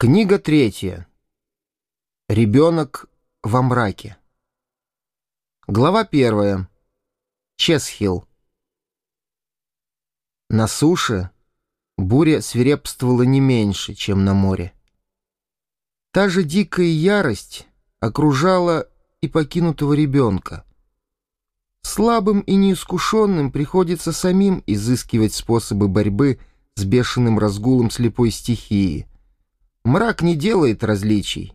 Книга третья. Ребенок во мраке. Глава первая. Чесхилл. На суше буря свирепствовала не меньше, чем на море. Та же дикая ярость окружала и покинутого ребенка. Слабым и неискушенным приходится самим изыскивать способы борьбы с бешеным разгулом слепой стихии — Мрак не делает различий.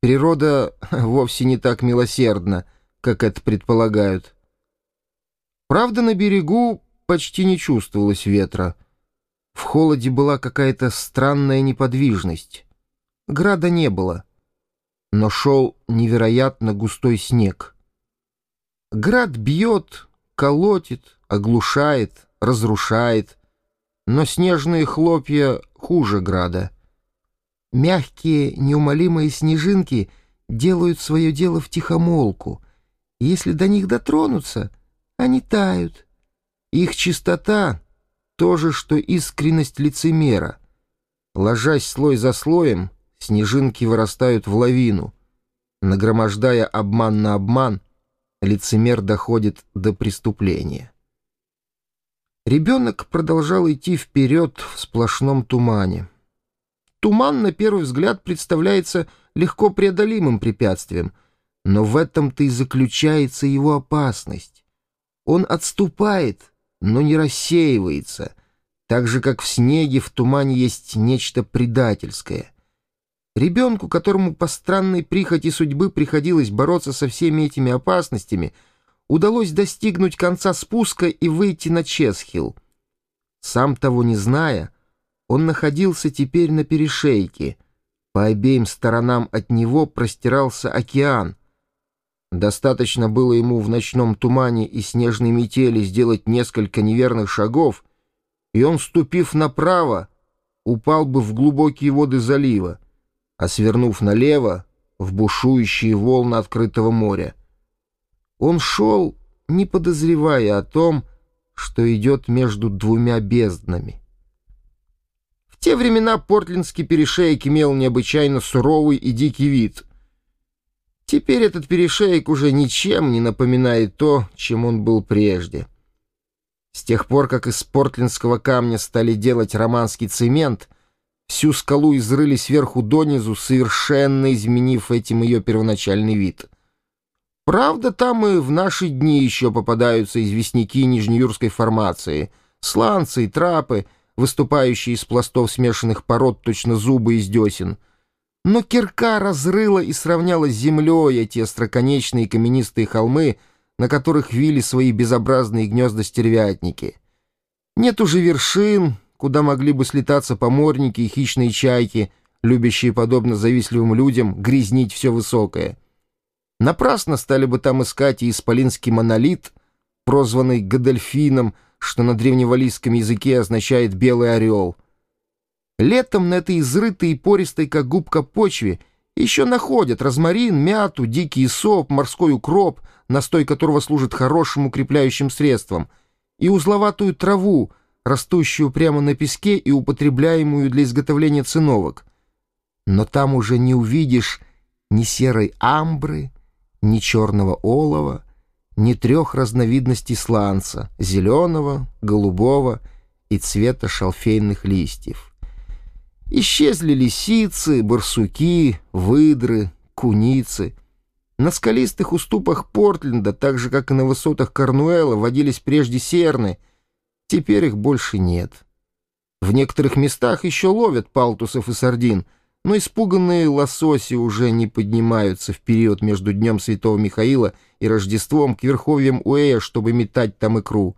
Природа вовсе не так милосердна, как это предполагают. Правда, на берегу почти не чувствовалось ветра. В холоде была какая-то странная неподвижность. Града не было, но шел невероятно густой снег. Град бьет, колотит, оглушает, разрушает, но снежные хлопья хуже града — Мягкие, неумолимые снежинки делают свое дело в тихомолку. Если до них дотронуться, они тают. Их чистота — то же, что искренность лицемера. Ложась слой за слоем, снежинки вырастают в лавину. Нагромождая обман на обман, лицемер доходит до преступления. Ребенок продолжал идти вперед в сплошном тумане. Туман, на первый взгляд, представляется легко преодолимым препятствием, но в этом-то и заключается его опасность. Он отступает, но не рассеивается, так же, как в снеге в тумане есть нечто предательское. Ребенку, которому по странной прихоти судьбы приходилось бороться со всеми этими опасностями, удалось достигнуть конца спуска и выйти на Чесхилл. Сам того не зная — он находился теперь на перешейке. По обеим сторонам от него простирался океан. Достаточно было ему в ночном тумане и снежной метели сделать несколько неверных шагов, и он, ступив направо, упал бы в глубокие воды залива, а свернув налево, в бушующие волны открытого моря. Он шел, не подозревая о том, что идет между двумя безднами те времена портлендский перешеек имел необычайно суровый и дикий вид. Теперь этот перешеек уже ничем не напоминает то, чем он был прежде. С тех пор, как из портлендского камня стали делать романский цемент, всю скалу изрыли сверху донизу, совершенно изменив этим ее первоначальный вид. Правда, там и в наши дни еще попадаются известняки нижнеюрской формации, сланцы и трапы — выступающие из пластов смешанных пород, точно зубы из десен. Но кирка разрыла и сравняла с землей эти остроконечные каменистые холмы, на которых вили свои безобразные гнезда стервятники. Нет уже вершин, куда могли бы слетаться поморники и хищные чайки, любящие, подобно завистливым людям, грязнить все высокое. Напрасно стали бы там искать и исполинский монолит, прозванный Гадельфином, что на древневалийском языке означает «белый орел». Летом на этой изрытой и пористой, как губка почве, еще находят розмарин, мяту, дикий соп, морской укроп, настой которого служит хорошим укрепляющим средством, и узловатую траву, растущую прямо на песке и употребляемую для изготовления циновок. Но там уже не увидишь ни серой амбры, ни черного олова, ни трех разновидностей сланца — зеленого, голубого и цвета шалфейных листьев. Исчезли лисицы, барсуки, выдры, куницы. На скалистых уступах Портленда, так же, как и на высотах Корнуэла, водились прежде серны. Теперь их больше нет. В некоторых местах еще ловят палтусов и сардин — но испуганные лососи уже не поднимаются в период между Днем Святого Михаила и Рождеством к верховьям Уэя, чтобы метать там икру.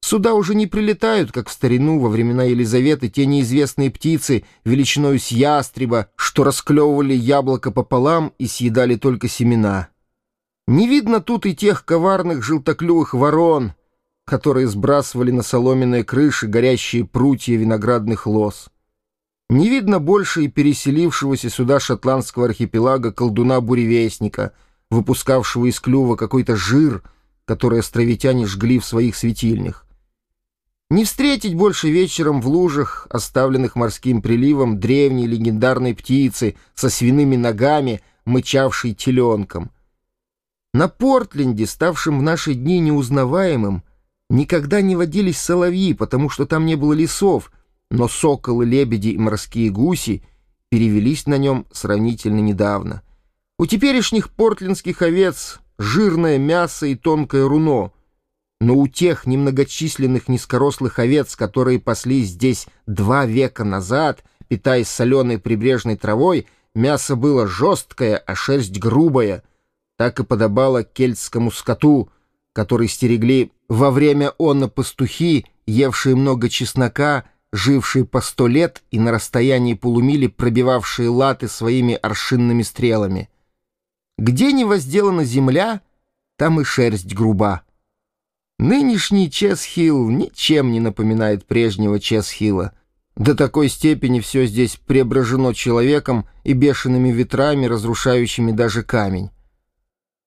Сюда уже не прилетают, как в старину, во времена Елизаветы, те неизвестные птицы величиной с ястреба, что расклевывали яблоко пополам и съедали только семена. Не видно тут и тех коварных желтоклювых ворон, которые сбрасывали на соломенные крыши горящие прутья виноградных лоз. Не видно больше и переселившегося сюда шотландского архипелага колдуна-буревестника, выпускавшего из клюва какой-то жир, который островитяне жгли в своих светильнях. Не встретить больше вечером в лужах, оставленных морским приливом, древней легендарной птицы со свиными ногами, мычавшей теленком. На Портленде, ставшем в наши дни неузнаваемым, никогда не водились соловьи, потому что там не было лесов, но соколы, лебеди и морские гуси перевелись на нем сравнительно недавно. У теперешних портлендских овец жирное мясо и тонкое руно — но у тех немногочисленных низкорослых овец, которые паслись здесь два века назад, питаясь соленой прибрежной травой, мясо было жесткое, а шерсть грубая. Так и подобало кельтскому скоту, который стерегли во время онна пастухи, евшие много чеснока, жившие по сто лет и на расстоянии полумили пробивавшие латы своими аршинными стрелами. Где не возделана земля, там и шерсть груба. Нынешний Чесхилл ничем не напоминает прежнего Чесхилла. До такой степени все здесь преображено человеком и бешеными ветрами, разрушающими даже камень.